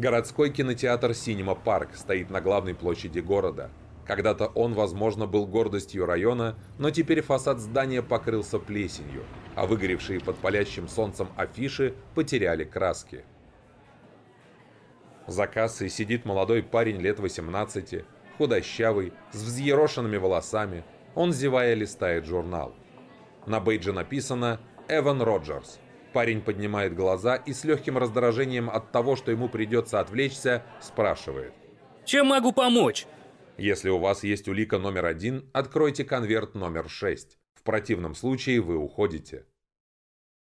Городской кинотеатр «Синема Парк» стоит на главной площади города. Когда-то он, возможно, был гордостью района, но теперь фасад здания покрылся плесенью, а выгоревшие под палящим солнцем афиши потеряли краски. За кассой сидит молодой парень лет 18, худощавый, с взъерошенными волосами. Он, зевая, листает журнал. На бейдже написано «Эван Роджерс». Парень поднимает глаза и с легким раздражением от того, что ему придется отвлечься, спрашивает. «Чем могу помочь?» Если у вас есть улика номер один, откройте конверт номер шесть. В противном случае вы уходите.